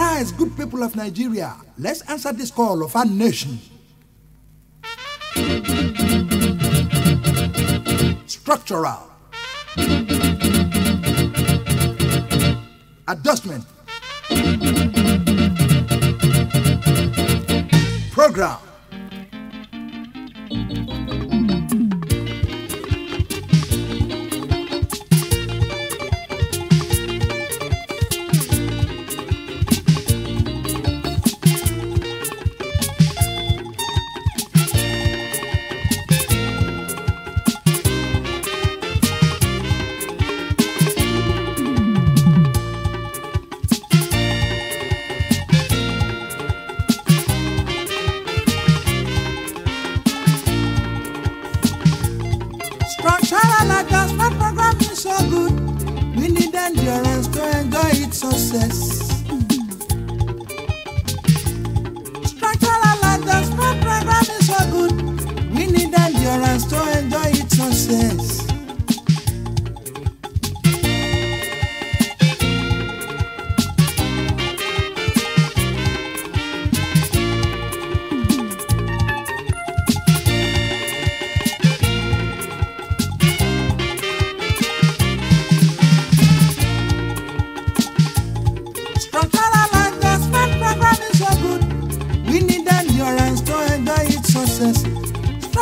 Arise, good people of Nigeria. Let's answer this call of our nation. Structural. Adjustment. Program. success. Structural program is so good. We need endurance to enjoy success.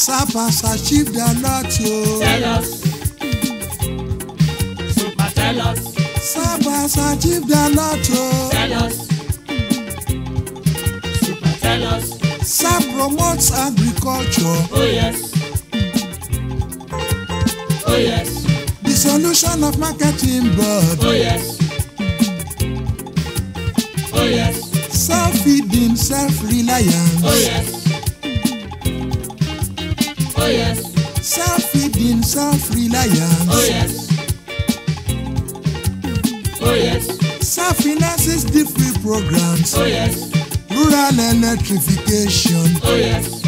servants achieve their lot o. Tell us. Super tell us. Servants achieve their lot o. Tell us. Super tell us. SAP promotes agriculture. Oh yes. Oh yes. The solution of marketing board. Oh yes. Oh yes. Self-feeding, self-reliance. Oh yes. Oh yes. Self-feeding, self-reliance. Oh yes. Oh yes. Self-finances free programs. Oh yes. Rural electrification. Oh yes.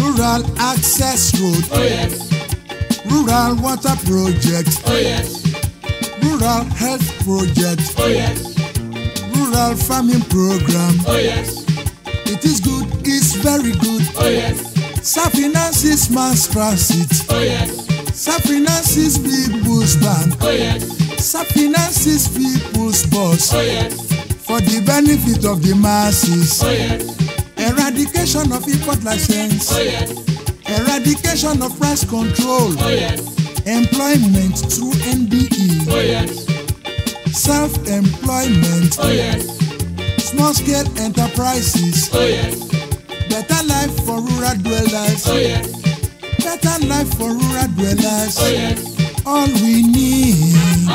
Rural access road. Oh yes. Rural water projects. Oh yes. Rural health projects. Oh yes. Rural farming program. Oh yes. It is good, it's very good. Oh yes. Safinance's Mass Transit. Oh, yes. Safinance's People's Bank. Oh, yes. Safinance's People's boss. Oh, yes. For the benefit of the masses. Oh, yes. Eradication of import license. Oh, yes. Eradication of price control. Oh, yes. Employment through NBE. Oh, yes. Self-employment. Oh, yes. Small-scale enterprises. Oh, yes. Better life for rural dwellers. Oh, yes. Better life for rural dwellers. Oh, yes. All we need.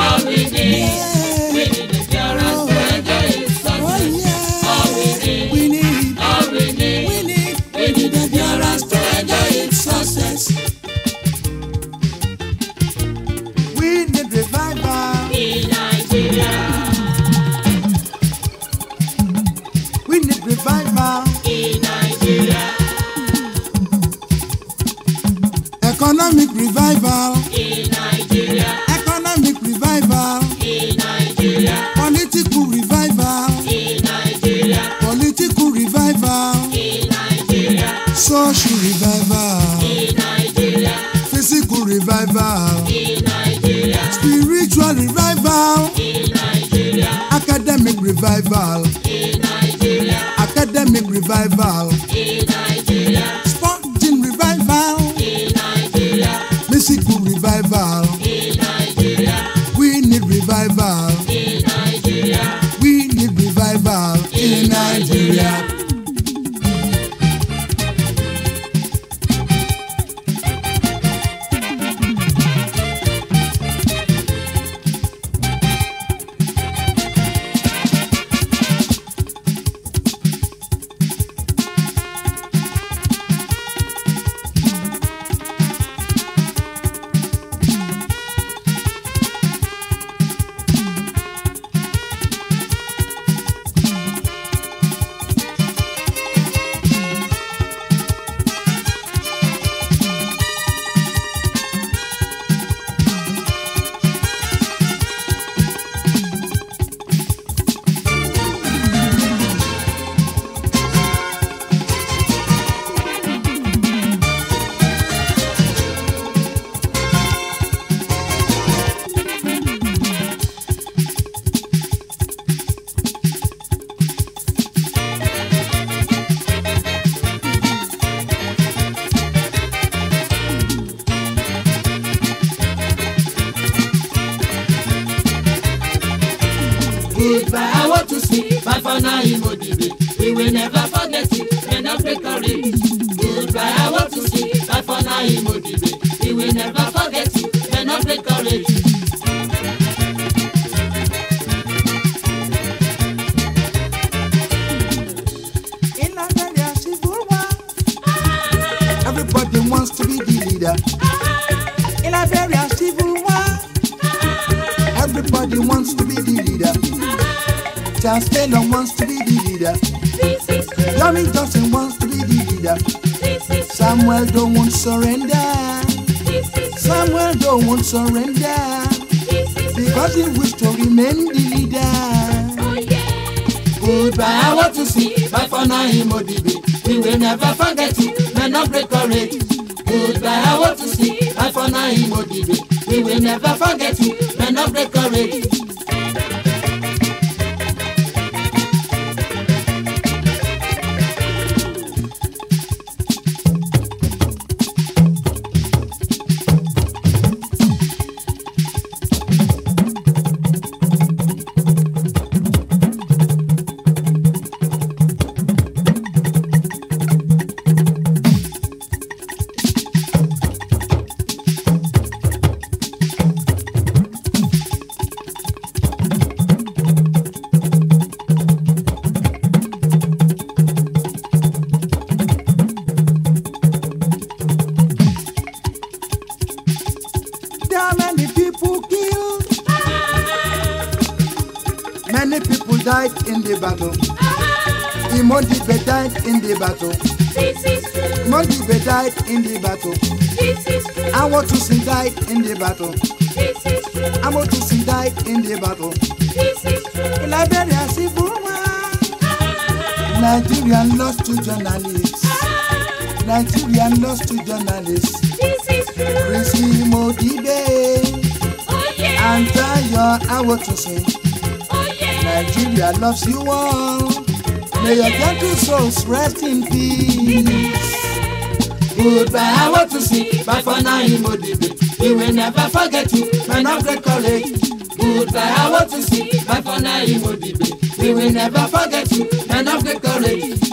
revival in Nigeria. Academic revival in Nigeria. goodbye. I want to see my final Imodibe. We will never forget it and not recovery. Goodbye. I want to see my final Imodibe. We will never forget it and not recovery. Everybody wants to be the leader. Charles Taylor wants to be the leader. Tommy Johnson wants to be the leader. Samuel don't want surrender. Samuel don't want surrender. Because he wish to remain the leader. Goodbye, I want to see my father in Modibi. We will never forget you, men of great courage. Goodbye, I want to see my father in Modibi. We will never forget you, in the battle. The Monty died in the battle. This is true. Monty died in the battle. This is true. I want to see died in the battle. This is true. I want to see died in the battle. This is true. Liberia Sibuma. Ah. Nigeria lost to journalists. Ah. Nigeria lost to journalists. This is Chrissy Modibe. Oh, yeah. And I want to Awotusin. Nigeria loves you all. May your gentle souls rest in peace. Goodbye, I want to see, but for now you We will never forget you, man of the college. Goodbye, I want to see, but for now you We will never forget you, man of the college.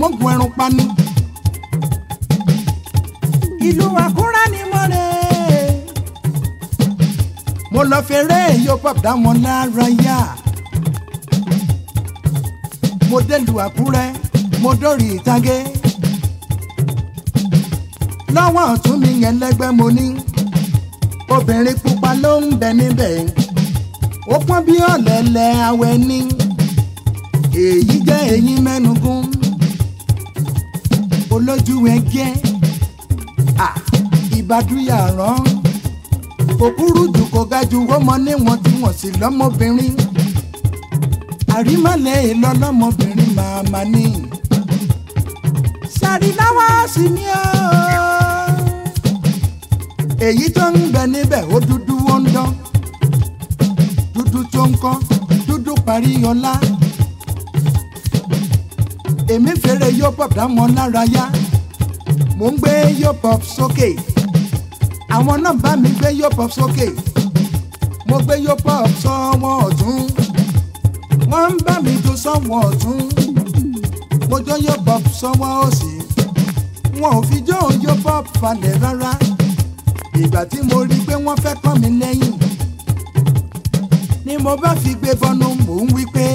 mọ́gun ẹran pani. ìlú àkúrá ni mo rè é. mo lọ fèrè èyí ó bàbá wọn lára yá. mo délù àkúrẹ́ mo dórí ìtàgé. lọ́wọ́ ọ̀tún mi yẹn lẹ́gbẹ́ mo ní. obìnrin pupa ló ń bẹ níbẹ̀. ó pọ́n bí ọ̀lẹ́lẹ̀ awẹ ní èyí jẹ́ èyí mẹ́nu olójú ẹgẹ́ ìbádúyà rán kò kúrú jù kò ga jù wọ́mọ níwọ̀n tí wọ́n sì lọ́mọbìnrin àrímọ̀lẹ́ èlò lọ́mọbìnrin màmá ni sàríláwá sí ni ó èyí tó ń bẹ níbẹ̀ ó dúdú ó ń dán dúdú tó ń kọ́ dúdú parí ọlá èmi fèrè yóò pop dámọ lára yá mò ń gbé yóò pop sókè àwọn náà bá mi gbé yóò pop sókè mo gbé yóò pop sọ́wọ́ ọ̀tún wọ́n ń bá mi jó sọ́wọ́ ọ̀tún mo jọ yóò pop sọ́wọ́ òsì wọn ò fi jó yóò pop falẹ̀ rárá ìgbà tí mo rí pé wọ́n fẹ́ pọ́n mi lẹ́yìn ni mo bá fi gbé bọ́nu mò ń wí pé.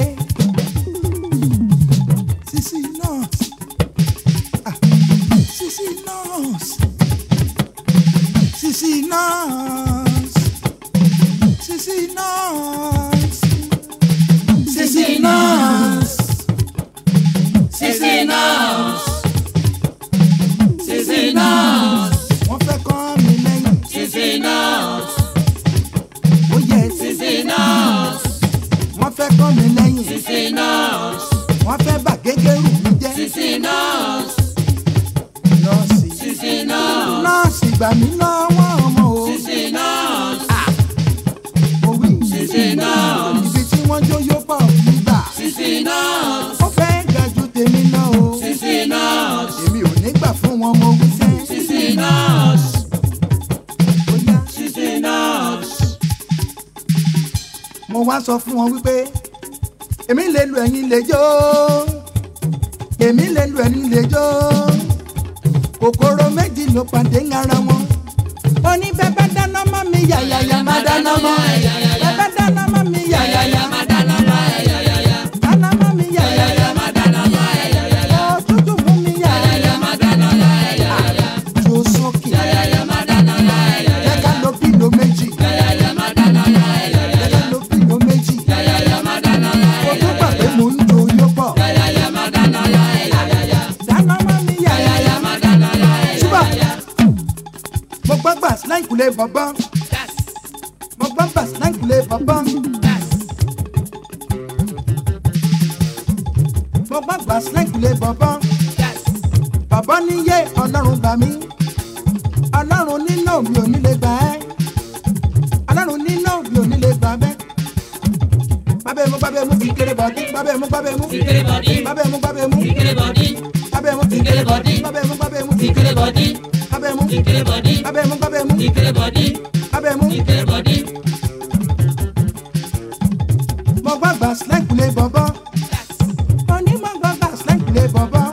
Medina. ọmọ òwúsẹ́. Sisi nurse. Sisi nurse. Mo wá sọ fún wọn wípé èmi lè lu ẹ̀yin lè jó èmi lè lu ẹ̀yin lè jó kòkòrò méjì ló pàdé ń ara wọn. oníbẹ̀bẹ̀ dáná mọ́ mi yàyàyà má dáná mọ́ ẹ̀yàyà. baba. Mo gbọ́ pàṣẹ náà kìlẹ̀ baba. Mo gbọ́ pàṣẹ náà kìlẹ̀ baba. Bàbá níyé ọlọ́run gbà mí. Ọlọ́run nínú mi ò ní lè gbà ẹ́. Ọlọ́run nínú mi ò ní lè gbà bẹ́. Bábẹ́ mú bábẹ́ mú ìkéré bọ̀dí. Bábẹ́ mú bábẹ́ mú ìkéré bọ̀dí. Bábẹ́ mú bábẹ́ mú ìkéré bọ̀dí. Bábẹ́ mú ìkéré bọ̀dí. Bábẹ́ mú bábẹ́ mú ìkéré bọ̀dí he play body. Abẹ́mu abẹ́mu he play body. Abẹ́mu he play body. Mo gbọ́ gbà slang play bọ̀bọ̀. Mo ní mo gbọ́ gbà slang play bọ̀bọ̀.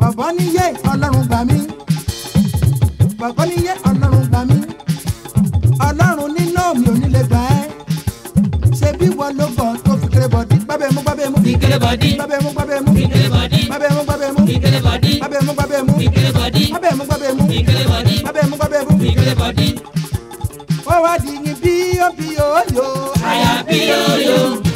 Bọ̀bọ̀ ní yé ọlọ́run gbà mí. Bọ̀bọ̀ ní yé ọlọ́run gbà mí. Ọlọ́run nínú mi ò ní lè gbà ẹ́. Ṣé bí wọ́n ló bọ̀ tó fi kéré bọ̀dí? Gbábẹ́mu gbábẹ́mu. Fi kéré bọ̀dí. Gbábẹ́mu gbábẹ́mu. Fi kéré bọ̀dí. Gbábẹ́mu gbábẹ́mu ìkẹlẹ bọ̀dí. abẹ́mú be ìkẹlẹ bọ̀dí. abẹ́mú gbàbẹ́mú ìkẹlẹ bọ̀dí. abẹ́mú gbàbẹ́mú ìkẹlẹ bọ̀dí. ó wá di ní bíyó bíyó yó. àyà bíyó yó.